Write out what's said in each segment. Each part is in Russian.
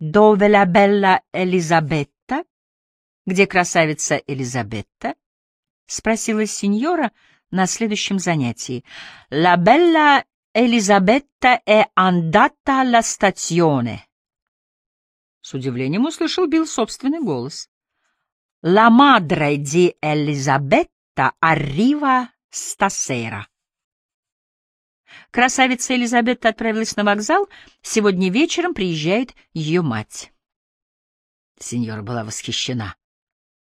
«Dove la bella Элизабетта?» «Где красавица Элизабетта?» — спросила сеньора на следующем занятии. «La bella Элизабетта è andata alla stazione». С удивлением услышал Билл собственный голос. «La madre di Elisabetta arriva stasera». Красавица Елизабета отправилась на вокзал. Сегодня вечером приезжает ее мать. Сеньора была восхищена.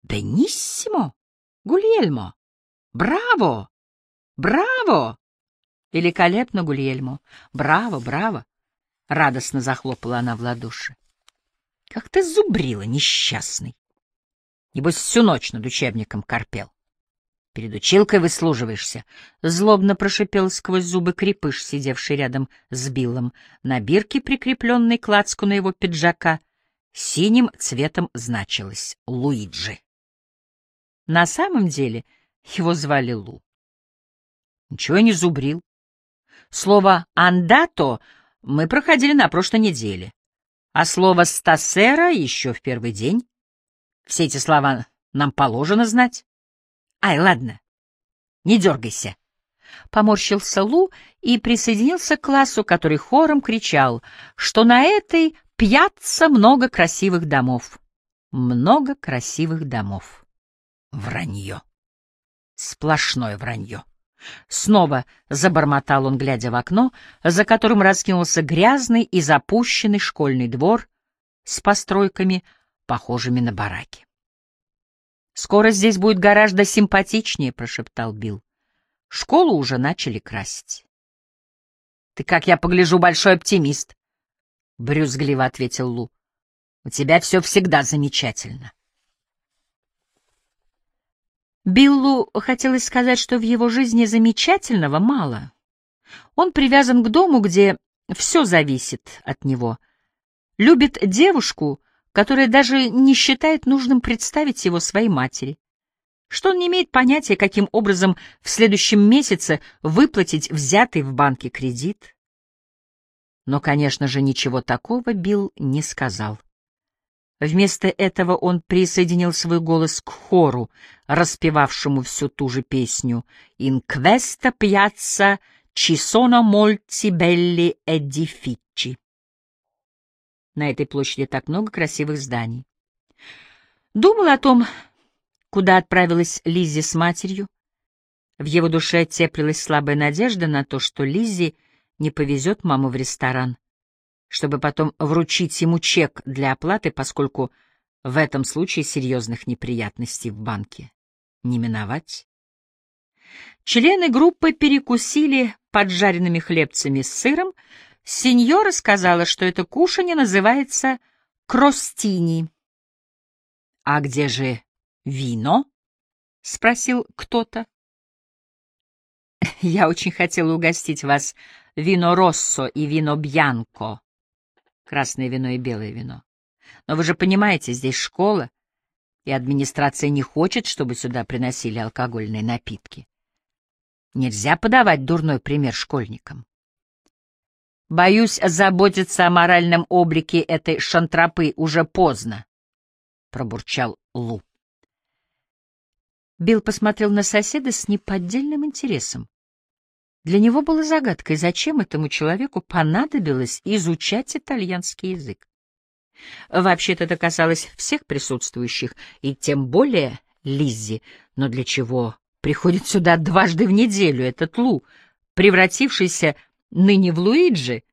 «Бениссимо! Гульельмо! Браво! Браво!» «Великолепно, Гульельмо! Браво, браво!» Радостно захлопала она в ладоши. «Как ты зубрила, несчастный!» Небось, всю ночь над учебником корпел. Перед училкой выслуживаешься, — злобно прошипел сквозь зубы крепыш, сидевший рядом с Биллом. На бирке, прикрепленной к на его пиджака, синим цветом значилось «Луиджи». На самом деле его звали Лу. Ничего не зубрил. Слово «андато» мы проходили на прошлой неделе, а слово «стасера» еще в первый день. Все эти слова нам положено знать. Ай, ладно, не дергайся. Поморщился Лу и присоединился к классу, который хором кричал, что на этой пьяцца много красивых домов. Много красивых домов. Вранье. Сплошное вранье. Снова забормотал он, глядя в окно, за которым раскинулся грязный и запущенный школьный двор с постройками, похожими на бараки. «Скоро здесь будет гораздо симпатичнее», — прошептал Билл. «Школу уже начали красить». «Ты, как я погляжу, большой оптимист», — брюзгливо ответил Лу. «У тебя все всегда замечательно». Биллу хотелось сказать, что в его жизни замечательного мало. Он привязан к дому, где все зависит от него. Любит девушку — которая даже не считает нужным представить его своей матери, что он не имеет понятия, каким образом в следующем месяце выплатить взятый в банке кредит. Но, конечно же, ничего такого Билл не сказал. Вместо этого он присоединил свой голос к хору, распевавшему всю ту же песню «In questa piazza ci sono molti belli edifici». На этой площади так много красивых зданий. Думал о том, куда отправилась Лиззи с матерью. В его душе теплилась слабая надежда на то, что Лиззи не повезет маму в ресторан, чтобы потом вручить ему чек для оплаты, поскольку в этом случае серьезных неприятностей в банке не миновать. Члены группы перекусили поджаренными хлебцами с сыром, Сеньора сказала, что это кушанье называется кростини. — А где же вино? — спросил кто-то. — Я очень хотела угостить вас вино россо и вино бьянко. Красное вино и белое вино. Но вы же понимаете, здесь школа, и администрация не хочет, чтобы сюда приносили алкогольные напитки. Нельзя подавать дурной пример школьникам. Боюсь, заботиться о моральном облике этой шантропы уже поздно, — пробурчал Лу. Билл посмотрел на соседа с неподдельным интересом. Для него было загадкой, зачем этому человеку понадобилось изучать итальянский язык. Вообще-то это касалось всех присутствующих, и тем более Лиззи, но для чего приходит сюда дважды в неделю этот Лу, превратившийся ныне в Луиджи,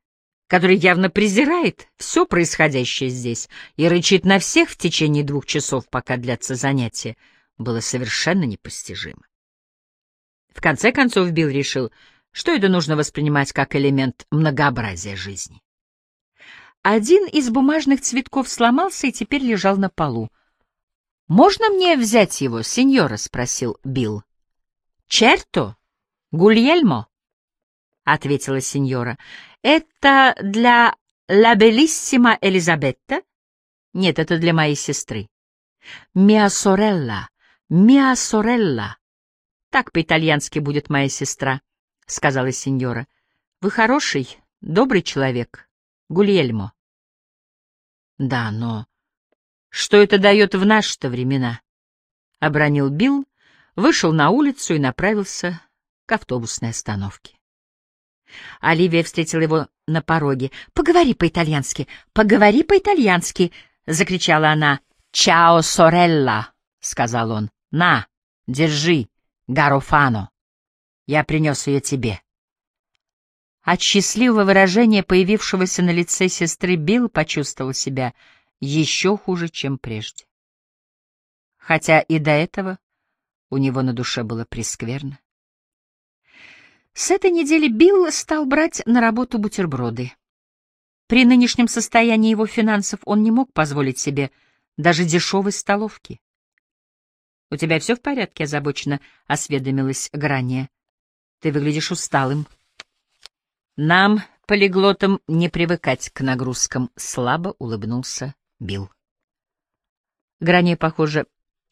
который явно презирает все происходящее здесь и рычит на всех в течение двух часов, пока длятся занятия, было совершенно непостижимо. В конце концов Билл решил, что это нужно воспринимать как элемент многообразия жизни. Один из бумажных цветков сломался и теперь лежал на полу. «Можно мне взять его, сеньора?» — спросил Билл. «Черто? Гульельмо?» — ответила сеньора. — Это для «La bellissima Элизабетта»? — Нет, это для моей сестры. — «Mia sorella, mia sorella». Так по-итальянски будет моя сестра, — сказала сеньора. — Вы хороший, добрый человек, Гульельмо. Да, но что это дает в наши-то времена? Обронил Билл, вышел на улицу и направился к автобусной остановке. Оливия встретила его на пороге. «Поговори по-итальянски! Поговори по-итальянски!» — закричала она. «Чао, сорелла!» — сказал он. «На, держи, Гарофано. Я принес ее тебе». От счастливого выражения, появившегося на лице сестры, Билл почувствовал себя еще хуже, чем прежде. Хотя и до этого у него на душе было прескверно. С этой недели Билл стал брать на работу бутерброды. При нынешнем состоянии его финансов он не мог позволить себе даже дешевой столовки. — У тебя все в порядке? — озабоченно осведомилась Грания. — Ты выглядишь усталым. — Нам, полиглотам, не привыкать к нагрузкам, — слабо улыбнулся Билл. Грания, похоже,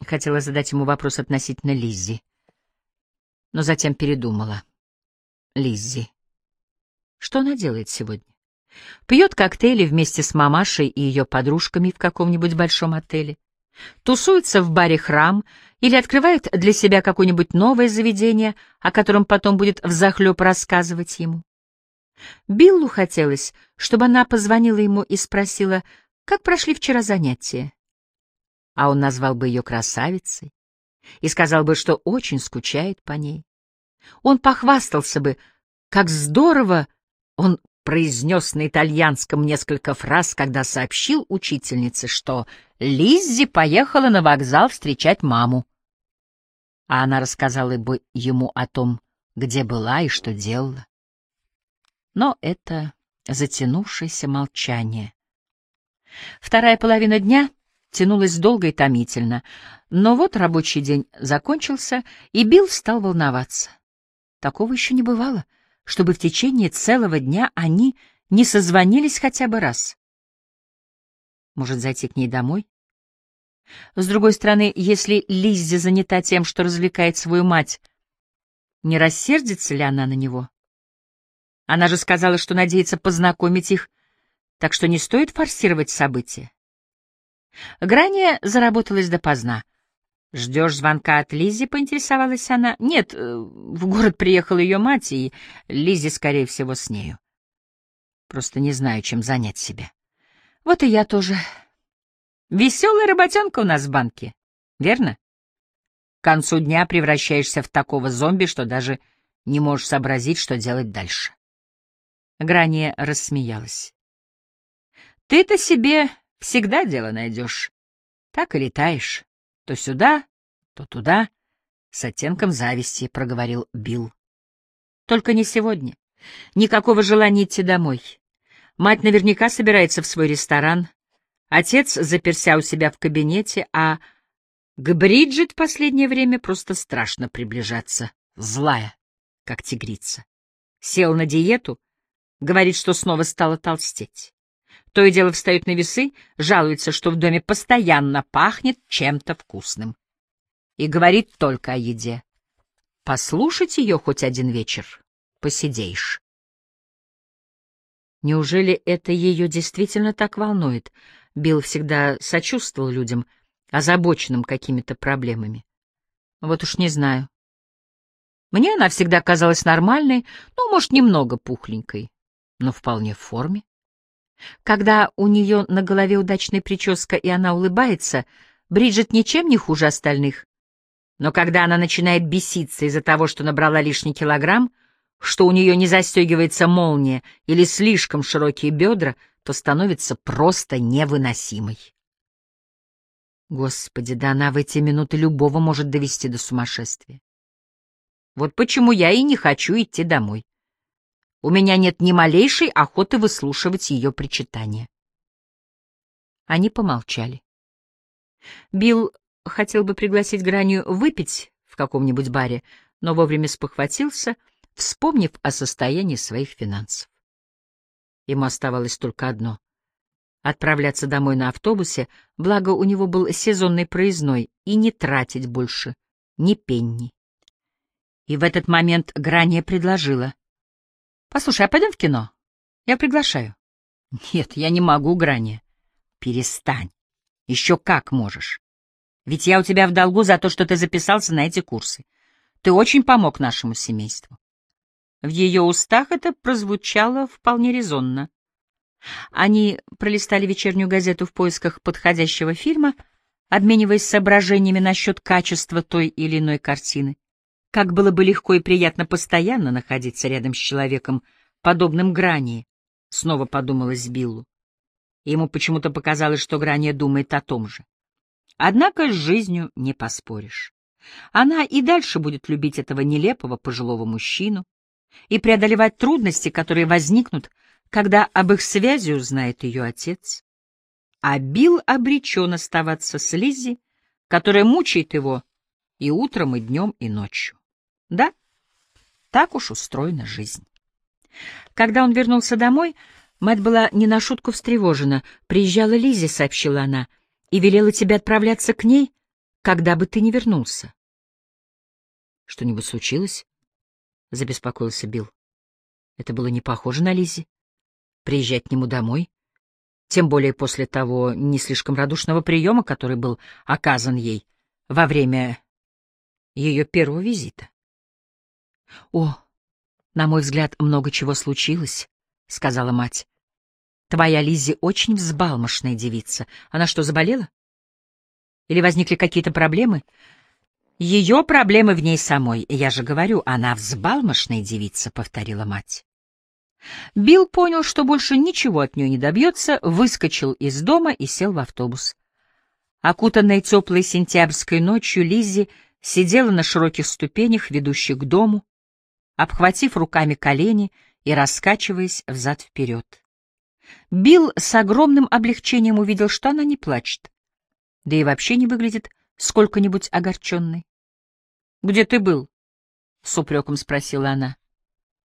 хотела задать ему вопрос относительно Лиззи, но затем передумала. Лиззи. Что она делает сегодня? Пьет коктейли вместе с мамашей и ее подружками в каком-нибудь большом отеле. Тусуется в баре «Храм» или открывает для себя какое-нибудь новое заведение, о котором потом будет взахлеб рассказывать ему. Биллу хотелось, чтобы она позвонила ему и спросила, как прошли вчера занятия. А он назвал бы ее красавицей и сказал бы, что очень скучает по ней. Он похвастался бы, как здорово он произнес на итальянском несколько фраз, когда сообщил учительнице, что Лиззи поехала на вокзал встречать маму. А она рассказала бы ему о том, где была и что делала. Но это затянувшееся молчание. Вторая половина дня тянулась долго и томительно, но вот рабочий день закончился, и Билл стал волноваться. Такого еще не бывало — чтобы в течение целого дня они не созвонились хотя бы раз. Может, зайти к ней домой? С другой стороны, если Лиззи занята тем, что развлекает свою мать, не рассердится ли она на него? Она же сказала, что надеется познакомить их, так что не стоит форсировать события. Грания заработалась допоздна — «Ждешь звонка от Лизи?» — поинтересовалась она. «Нет, э, в город приехала ее мать, и Лизи, скорее всего, с нею. Просто не знаю, чем занять себя. Вот и я тоже. Веселая работенка у нас в банке, верно? К концу дня превращаешься в такого зомби, что даже не можешь сообразить, что делать дальше». Грания рассмеялась. «Ты-то себе всегда дело найдешь. Так и летаешь». То сюда, то туда, с оттенком зависти, — проговорил Билл. Только не сегодня. Никакого желания идти домой. Мать наверняка собирается в свой ресторан. Отец заперся у себя в кабинете, а к Бриджит в последнее время просто страшно приближаться. Злая, как тигрица. Сел на диету, говорит, что снова стала толстеть. То и дело встает на весы, жалуется, что в доме постоянно пахнет чем-то вкусным. И говорит только о еде. Послушать ее хоть один вечер, посидеешь. Неужели это ее действительно так волнует? Билл всегда сочувствовал людям, озабоченным какими-то проблемами. Вот уж не знаю. Мне она всегда казалась нормальной, ну, может, немного пухленькой, но вполне в форме. Когда у нее на голове удачная прическа и она улыбается, Бриджит ничем не хуже остальных. Но когда она начинает беситься из-за того, что набрала лишний килограмм, что у нее не застегивается молния или слишком широкие бедра, то становится просто невыносимой. Господи, да она в эти минуты любого может довести до сумасшествия. Вот почему я и не хочу идти домой. У меня нет ни малейшей охоты выслушивать ее причитания. Они помолчали. Билл хотел бы пригласить Гранью выпить в каком-нибудь баре, но вовремя спохватился, вспомнив о состоянии своих финансов. Ему оставалось только одно — отправляться домой на автобусе, благо у него был сезонный проездной, и не тратить больше ни пенни. И в этот момент Грания предложила — Послушай, а пойдем в кино? Я приглашаю. Нет, я не могу, Грани. Перестань. Еще как можешь. Ведь я у тебя в долгу за то, что ты записался на эти курсы. Ты очень помог нашему семейству. В ее устах это прозвучало вполне резонно. Они пролистали вечернюю газету в поисках подходящего фильма, обмениваясь соображениями насчет качества той или иной картины. Как было бы легко и приятно постоянно находиться рядом с человеком, подобным Грани, — снова подумалось Биллу. Ему почему-то показалось, что Грания думает о том же. Однако с жизнью не поспоришь. Она и дальше будет любить этого нелепого пожилого мужчину и преодолевать трудности, которые возникнут, когда об их связи узнает ее отец. А Билл обречен оставаться с Лиззи, которая мучает его и утром, и днем, и ночью. Да, так уж устроена жизнь. Когда он вернулся домой, мать была не на шутку встревожена. «Приезжала Лиззи», — сообщила она, — «и велела тебе отправляться к ней, когда бы ты не вернулся». «Что-нибудь случилось?» — забеспокоился Билл. Это было не похоже на Лиззи. Приезжать к нему домой, тем более после того не слишком радушного приема, который был оказан ей во время ее первого визита. «О, на мой взгляд, много чего случилось», — сказала мать. «Твоя Лиззи очень взбалмошная девица. Она что, заболела? Или возникли какие-то проблемы?» «Ее проблемы в ней самой. Я же говорю, она взбалмошная девица», — повторила мать. Билл понял, что больше ничего от нее не добьется, выскочил из дома и сел в автобус. Окутанная теплой сентябрьской ночью, Лиззи сидела на широких ступенях, ведущих к дому, обхватив руками колени и раскачиваясь взад-вперед. Билл с огромным облегчением увидел, что она не плачет, да и вообще не выглядит сколько-нибудь огорченной. — Где ты был? — с упреком спросила она.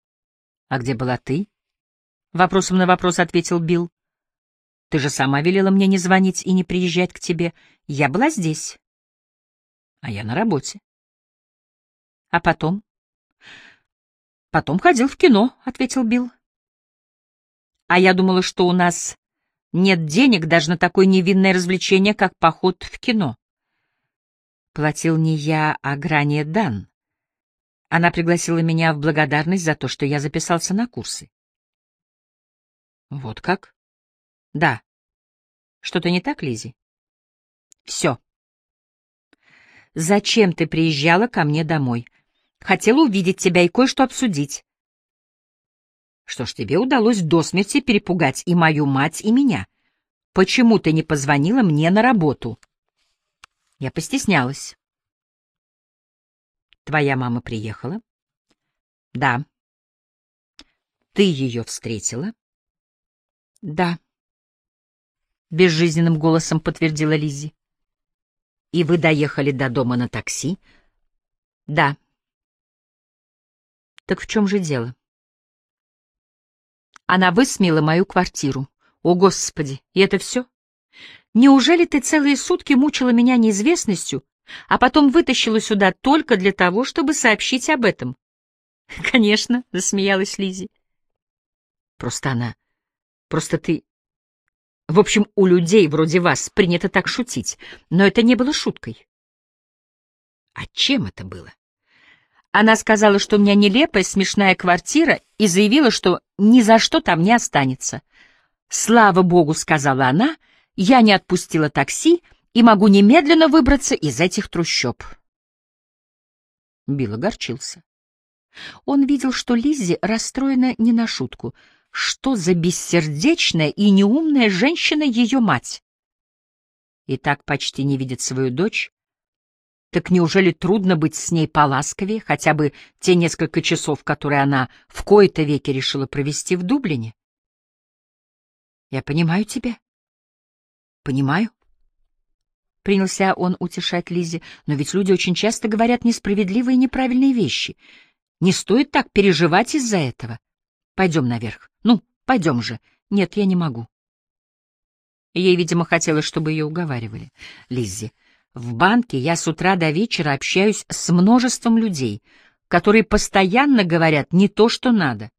— А где была ты? — вопросом на вопрос ответил Билл. — Ты же сама велела мне не звонить и не приезжать к тебе. Я была здесь. А я на работе. — А потом? — Потом ходил в кино, — ответил Билл. — А я думала, что у нас нет денег даже на такое невинное развлечение, как поход в кино. Платил не я, а Грания Дан. Она пригласила меня в благодарность за то, что я записался на курсы. Вот как? Да. Что-то не так, Лизи? Все. Зачем ты приезжала ко мне домой? Хотела увидеть тебя и кое-что обсудить. Что ж, тебе удалось до смерти перепугать и мою мать, и меня. Почему ты не позвонила мне на работу? Я постеснялась. Твоя мама приехала? Да. Ты ее встретила? Да. Безжизненным голосом подтвердила Лизи. И вы доехали до дома на такси? Да. Так в чем же дело? Она высмеяла мою квартиру. О, Господи, и это все? Неужели ты целые сутки мучила меня неизвестностью, а потом вытащила сюда только для того, чтобы сообщить об этом? Конечно, засмеялась Лизи. Просто она Просто ты... В общем, у людей вроде вас принято так шутить, но это не было шуткой. А чем это было? Она сказала, что у меня нелепая, смешная квартира, и заявила, что ни за что там не останется. Слава богу, сказала она, я не отпустила такси и могу немедленно выбраться из этих трущоб. Билл огорчился. Он видел, что Лиззи расстроена не на шутку — что за бессердечная и неумная женщина ее мать? И так почти не видит свою дочь. Так неужели трудно быть с ней поласковее, хотя бы те несколько часов, которые она в кои-то веки решила провести в Дублине? Я понимаю тебя. Понимаю. Принялся он утешать Лизе, но ведь люди очень часто говорят несправедливые и неправильные вещи. Не стоит так переживать из-за этого. Пойдем наверх. Ну, пойдем же. Нет, я не могу. Ей, видимо, хотелось, чтобы ее уговаривали. Лиззи, в банке я с утра до вечера общаюсь с множеством людей, которые постоянно говорят не то, что надо.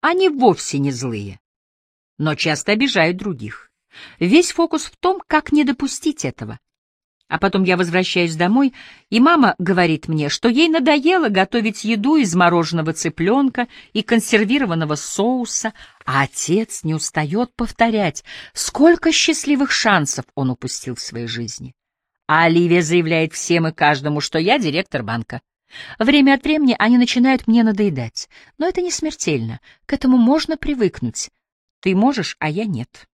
Они вовсе не злые, но часто обижают других. Весь фокус в том, как не допустить этого. А потом я возвращаюсь домой, и мама говорит мне, что ей надоело готовить еду из мороженого цыпленка и консервированного соуса, а отец не устает повторять, сколько счастливых шансов он упустил в своей жизни. А Оливия заявляет всем и каждому, что я директор банка. Время от времени они начинают мне надоедать, но это не смертельно, к этому можно привыкнуть. Ты можешь, а я нет.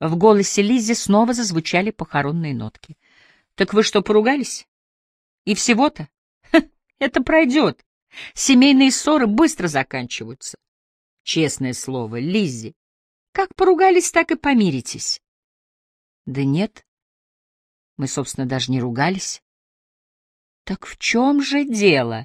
В голосе Лиззи снова зазвучали похоронные нотки. «Так вы что, поругались? И всего-то? Это пройдет. Семейные ссоры быстро заканчиваются. Честное слово, Лиззи, как поругались, так и помиритесь». «Да нет, мы, собственно, даже не ругались». «Так в чем же дело?»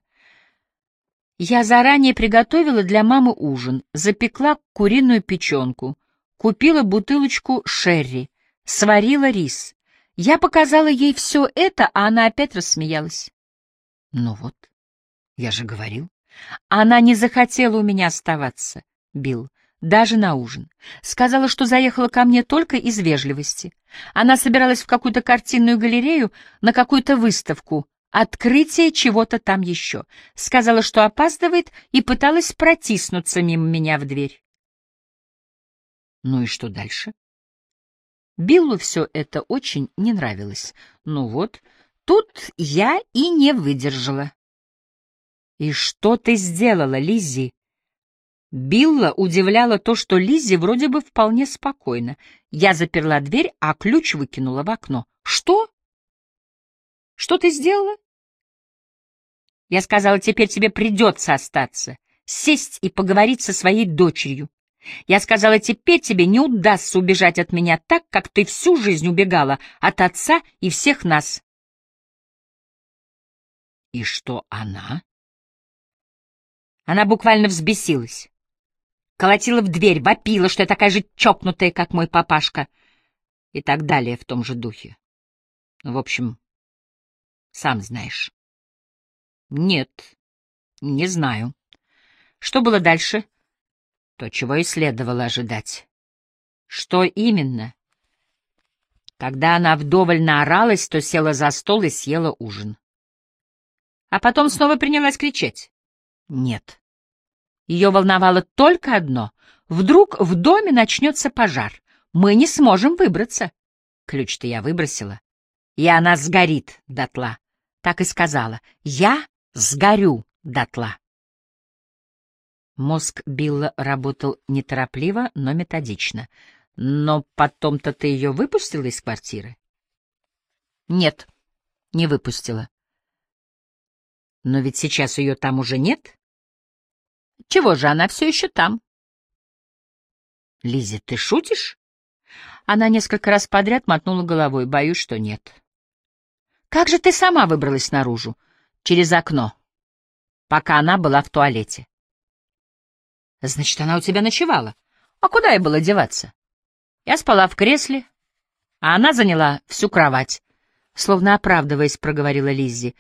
Я заранее приготовила для мамы ужин, запекла куриную печенку — Купила бутылочку шерри, сварила рис. Я показала ей все это, а она опять рассмеялась. Ну вот, я же говорил. Она не захотела у меня оставаться, Билл, даже на ужин. Сказала, что заехала ко мне только из вежливости. Она собиралась в какую-то картинную галерею, на какую-то выставку, открытие чего-то там еще. Сказала, что опаздывает, и пыталась протиснуться мимо меня в дверь. Ну и что дальше? Биллу все это очень не нравилось. Ну вот, тут я и не выдержала. «И что ты сделала, Лиззи?» Билла удивляла то, что Лиззи вроде бы вполне спокойна. Я заперла дверь, а ключ выкинула в окно. «Что? Что ты сделала?» Я сказала, теперь тебе придется остаться, сесть и поговорить со своей дочерью. Я сказала, теперь тебе не удастся убежать от меня так, как ты всю жизнь убегала от отца и всех нас. И что она? Она буквально взбесилась. Колотила в дверь, вопила, что я такая же чокнутая, как мой папашка. И так далее в том же духе. В общем, сам знаешь. Нет, не знаю. Что было дальше? — то, чего и следовало ожидать. Что именно? Когда она вдоволь наоралась, то села за стол и съела ужин. А потом снова принялась кричать. Нет. Ее волновало только одно. Вдруг в доме начнется пожар. Мы не сможем выбраться. Ключ-то я выбросила. И она сгорит дотла. Так и сказала. Я сгорю дотла. Мозг Билла работал неторопливо, но методично. Но потом-то ты ее выпустила из квартиры? Нет, не выпустила. Но ведь сейчас ее там уже нет. Чего же она все еще там? Лизи, ты шутишь? Она несколько раз подряд мотнула головой. Боюсь, что нет. Как же ты сама выбралась наружу? Через окно, пока она была в туалете. Значит, она у тебя ночевала. А куда ей было деваться? Я спала в кресле, а она заняла всю кровать. Словно оправдываясь, проговорила Лиззи.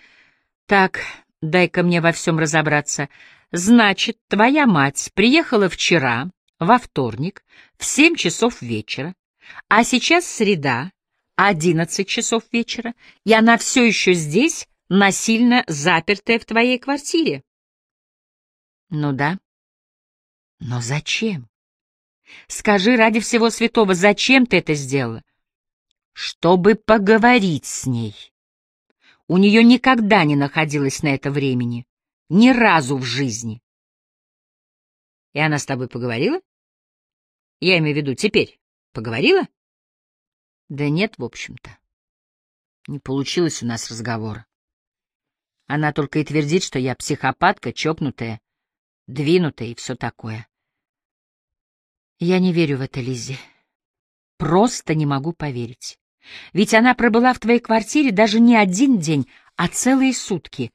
Так, дай-ка мне во всем разобраться. Значит, твоя мать приехала вчера, во вторник, в семь часов вечера, а сейчас среда, одиннадцать часов вечера, и она все еще здесь, насильно запертая в твоей квартире. Ну да. Но зачем? Скажи ради всего святого, зачем ты это сделала? Чтобы поговорить с ней. У нее никогда не находилось на это времени. Ни разу в жизни. И она с тобой поговорила? Я имею в виду теперь. Поговорила? Да нет, в общем-то. Не получилось у нас разговора. Она только и твердит, что я психопатка, чокнутая, двинутая и все такое. Я не верю в это, Лиззи. Просто не могу поверить. Ведь она пробыла в твоей квартире даже не один день, а целые сутки.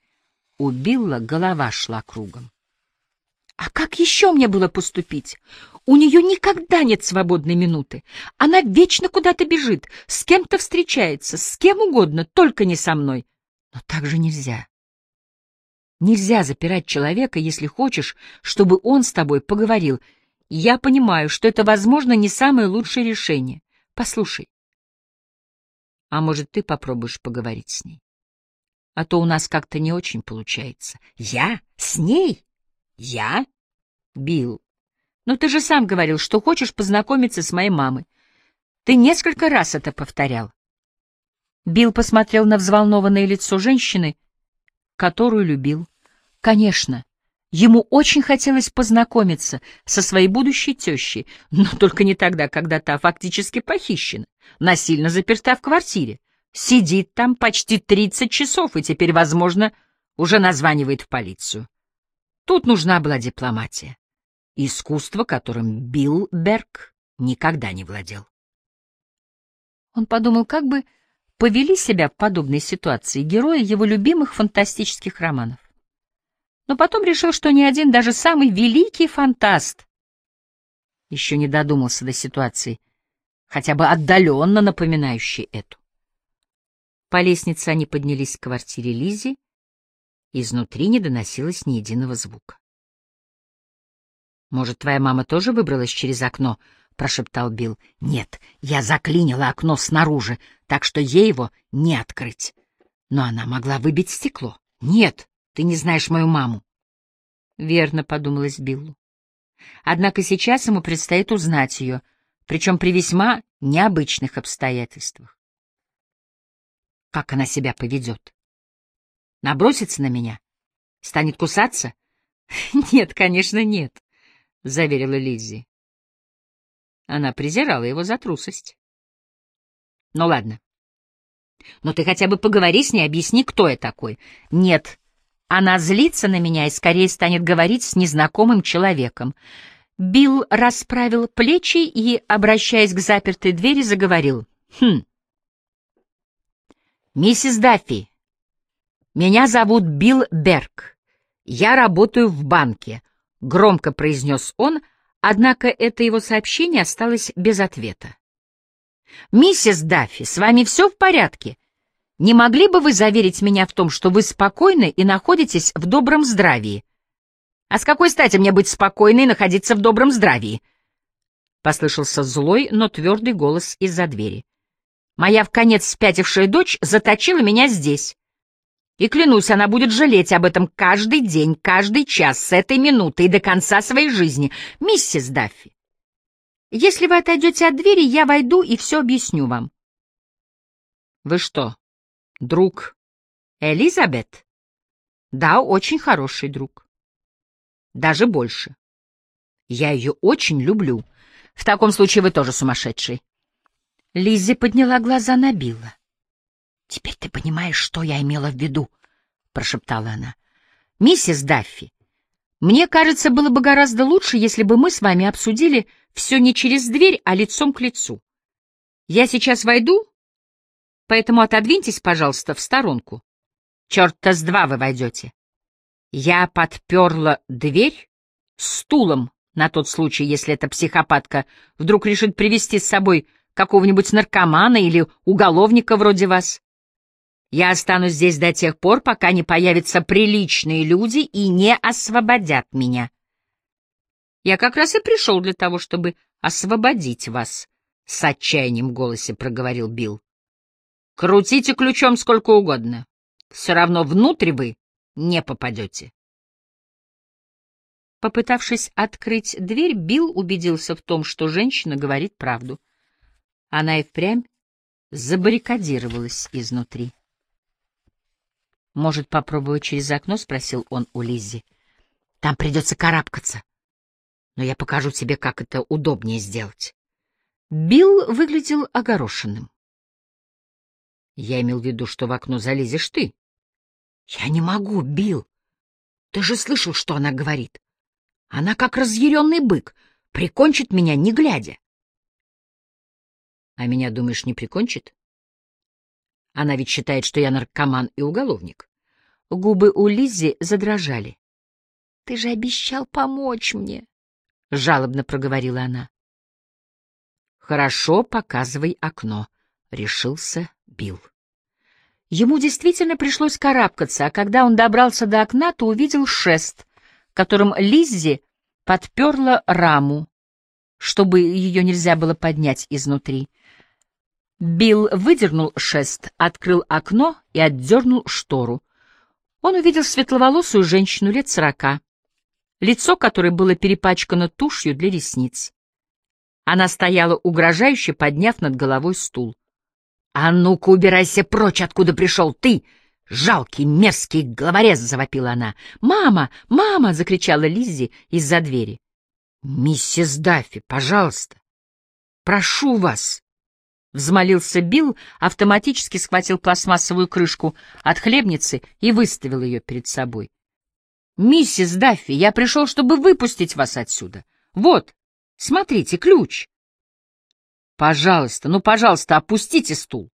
У Билла голова шла кругом. А как еще мне было поступить? У нее никогда нет свободной минуты. Она вечно куда-то бежит, с кем-то встречается, с кем угодно, только не со мной. Но так же нельзя. Нельзя запирать человека, если хочешь, чтобы он с тобой поговорил, я понимаю, что это, возможно, не самое лучшее решение. Послушай, а может, ты попробуешь поговорить с ней? А то у нас как-то не очень получается. Я? С ней? Я? Билл, ну ты же сам говорил, что хочешь познакомиться с моей мамой. Ты несколько раз это повторял. Билл посмотрел на взволнованное лицо женщины, которую любил. Конечно, ему очень хотелось познакомиться со своей будущей тещей, но только не тогда, когда та фактически похищена, насильно заперта в квартире. Сидит там почти 30 часов и теперь, возможно, уже названивает в полицию. Тут нужна была дипломатия. Искусство, которым Билл Берг никогда не владел. Он подумал, как бы повели себя в подобной ситуации герои его любимых фантастических романов. Но потом решил, что ни один, даже самый великий фантаст, еще не додумался до ситуации, хотя бы отдаленно напоминающей эту. По лестнице они поднялись к квартире Лизи, изнутри не доносилось ни единого звука. «Может, твоя мама тоже выбралась через окно?» — прошептал Билл. «Нет, я заклинила окно снаружи, так что ей его не открыть. Но она могла выбить стекло. Нет, ты не знаешь мою маму». «Верно», — подумалось Биллу. Однако сейчас ему предстоит узнать ее, причем при весьма необычных обстоятельствах. Как она себя поведет? Набросится на меня? Станет кусаться? Нет, конечно, нет, — заверила Лиззи. Она презирала его за трусость. Ну ладно. Но ты хотя бы поговори с ней, объясни, кто я такой. Нет, она злится на меня и скорее станет говорить с незнакомым человеком. Билл расправил плечи и, обращаясь к запертой двери, заговорил. «Хм. Миссис Даффи, меня зовут Билл Берг. Я работаю в банке», — громко произнес он, — Однако это его сообщение осталось без ответа. «Миссис Даффи, с вами все в порядке? Не могли бы вы заверить меня в том, что вы спокойны и находитесь в добром здравии?» «А с какой стати мне быть спокойной и находиться в добром здравии?» Послышался злой, но твердый голос из-за двери. «Моя в конец спятившая дочь заточила меня здесь. И клянусь, она будет жалеть об этом каждый день, каждый час, с этой минуты и до конца своей жизни. Миссис Даффи, если вы отойдете от двери, я войду и все объясню вам. Вы что, друг Элизабет? Да, очень хороший друг. Даже больше. Я ее очень люблю. В таком случае вы тоже сумасшедший. Лиззи подняла глаза на Билла. «Теперь ты понимаешь, что я имела в виду», — прошептала она. «Миссис Даффи, мне кажется, было бы гораздо лучше, если бы мы с вами обсудили все не через дверь, а лицом к лицу. Я сейчас войду, поэтому отодвиньтесь, пожалуйста, в сторонку. Черт-то с два вы войдете. Я подперла дверь стулом на тот случай, если эта психопатка вдруг решит привести с собой какого-нибудь наркомана или уголовника вроде вас. Я останусь здесь до тех пор, пока не появятся приличные люди и не освободят меня. Я как раз и пришел для того, чтобы освободить вас, — с отчаянием в голосе проговорил Билл. Крутите ключом сколько угодно. Все равно внутрь вы не попадете. Попытавшись открыть дверь, Билл убедился в том, что женщина говорит правду. Она и впрямь забаррикадировалась изнутри. «Может, попробовать через окно?» — спросил он у Лиззи. «Там придется карабкаться. Но я покажу тебе, как это удобнее сделать». Билл выглядел огорошенным. «Я имел в виду, что в окно залезешь ты». «Я не могу, Билл. Ты же слышал, что она говорит. Она как разъяренный бык, прикончит меня, не глядя». «А меня, думаешь, не прикончит?» Она ведь считает, что я наркоман и уголовник. Губы у Лиззи задрожали. — Ты же обещал помочь мне, — жалобно проговорила она. — Хорошо, показывай окно, — решился Билл. Ему действительно пришлось карабкаться, а когда он добрался до окна, то увидел шест, которым Лиззи подперла раму, чтобы ее нельзя было поднять изнутри. Билл выдернул шест, открыл окно и отдернул штору. Он увидел светловолосую женщину лет сорока, лицо которой было перепачкано тушью для ресниц. Она стояла угрожающе, подняв над головой стул. — А ну-ка убирайся прочь, откуда пришел ты! Жалкий, мерзкий головорез! — завопила она. «Мама! Мама!» — закричала Лиззи из-за двери. «Миссис Даффи, пожалуйста! Прошу вас!» Взмолился Билл, автоматически схватил пластмассовую крышку от хлебницы и выставил ее перед собой. «Миссис Даффи, я пришел, чтобы выпустить вас отсюда. Вот, смотрите, ключ!» «Пожалуйста, ну, пожалуйста, опустите стул!»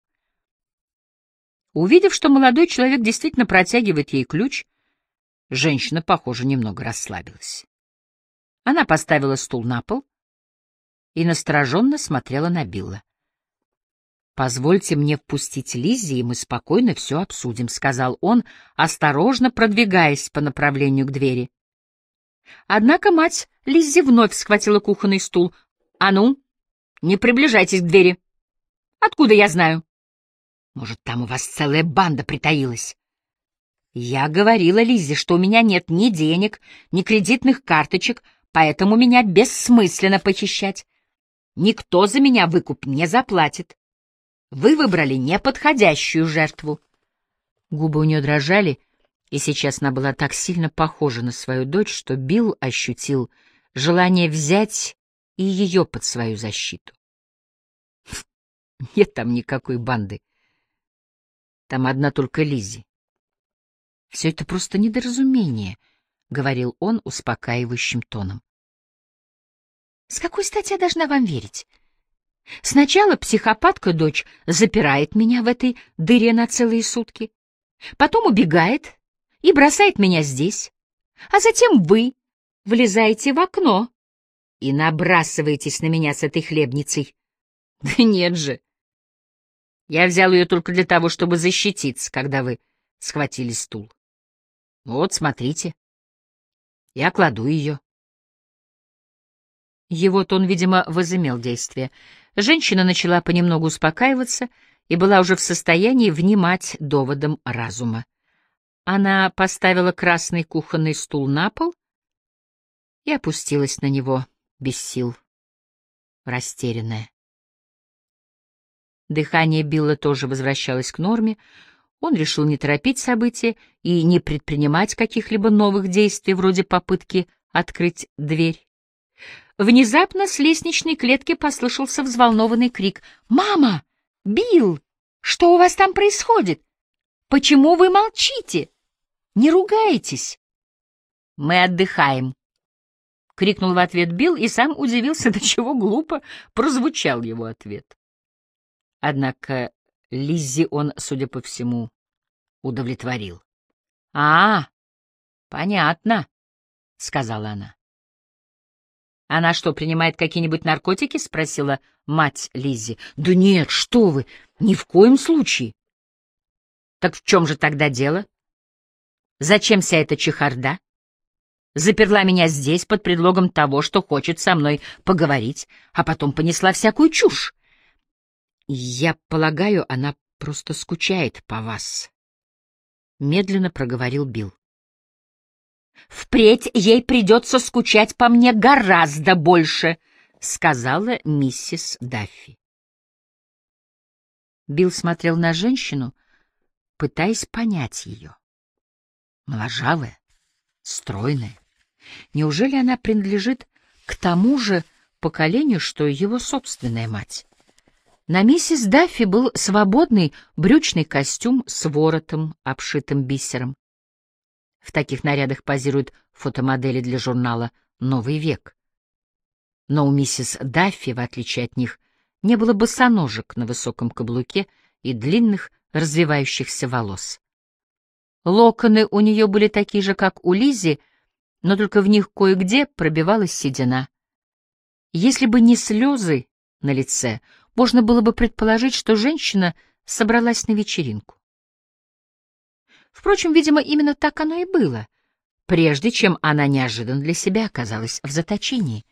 Увидев, что молодой человек действительно протягивает ей ключ, женщина, похоже, немного расслабилась. Она поставила стул на пол и настороженно смотрела на Билла. «Позвольте мне впустить Лиззи, и мы спокойно все обсудим», — сказал он, осторожно продвигаясь по направлению к двери. Однако мать Лиззи вновь схватила кухонный стул. «А ну, не приближайтесь к двери. Откуда я знаю?» «Может, там у вас целая банда притаилась?» «Я говорила Лиззе, что у меня нет ни денег, ни кредитных карточек, поэтому меня бессмысленно похищать. Никто за меня выкуп не заплатит. Вы выбрали неподходящую жертву. Губы у нее дрожали, и сейчас она была так сильно похожа на свою дочь, что Билл ощутил желание взять и ее под свою защиту. Нет там никакой банды. Там одна только Лизи. Все это просто недоразумение, — говорил он успокаивающим тоном. С какой стати я должна вам верить? Сначала психопатка-дочь запирает меня в этой дыре на целые сутки, потом убегает и бросает меня здесь, а затем вы влезаете в окно и набрасываетесь на меня с этой хлебницей. Да нет же. Я взял ее только для того, чтобы защититься, когда вы схватили стул. Вот, смотрите. Я кладу ее. Его тон, видимо, возымел действие — Женщина начала понемногу успокаиваться и была уже в состоянии внимать доводам разума. Она поставила красный кухонный стул на пол и опустилась на него без сил, растерянная. Дыхание Билла тоже возвращалось к норме. Он решил не торопить события и не предпринимать каких-либо новых действий, вроде попытки открыть дверь. Внезапно с лестничной клетки послышался взволнованный крик. «Мама! Билл! Что у вас там происходит? Почему вы молчите? Не ругаетесь?» «Мы отдыхаем», — крикнул в ответ Билл и сам удивился, до чего глупо прозвучал его ответ. Однако Лиззи он, судя по всему, удовлетворил. «А, понятно», — сказала она. Она что, принимает какие-нибудь наркотики? спросила мать Лизи. Да нет, что вы, ни в коем случае. Так в чем же тогда дело? Зачем вся эта чехарда? Заперла меня здесь под предлогом того, что хочет со мной поговорить, а потом понесла всякую чушь. Я полагаю, она просто скучает по вас. Медленно проговорил Билл. Впредь ей придется скучать по мне гораздо больше, — сказала миссис Даффи. Билл смотрел на женщину, пытаясь понять ее. Моложавая, стройная. Неужели она принадлежит к тому же поколению, что и его собственная мать? На миссис Даффи был свободный брючный костюм с воротом, обшитым бисером. В таких нарядах позируют фотомодели для журнала «Новый век». Но у миссис Даффи, в отличие от них, не было босоножек на высоком каблуке и длинных развивающихся волос. Локоны у нее были такие же, как у Лизи, но только в них кое-где пробивалась седина. Если бы не слезы на лице, можно было бы предположить, что женщина собралась на вечеринку. Впрочем, видимо, именно так оно и было, прежде чем она неожиданно для себя оказалась в заточении.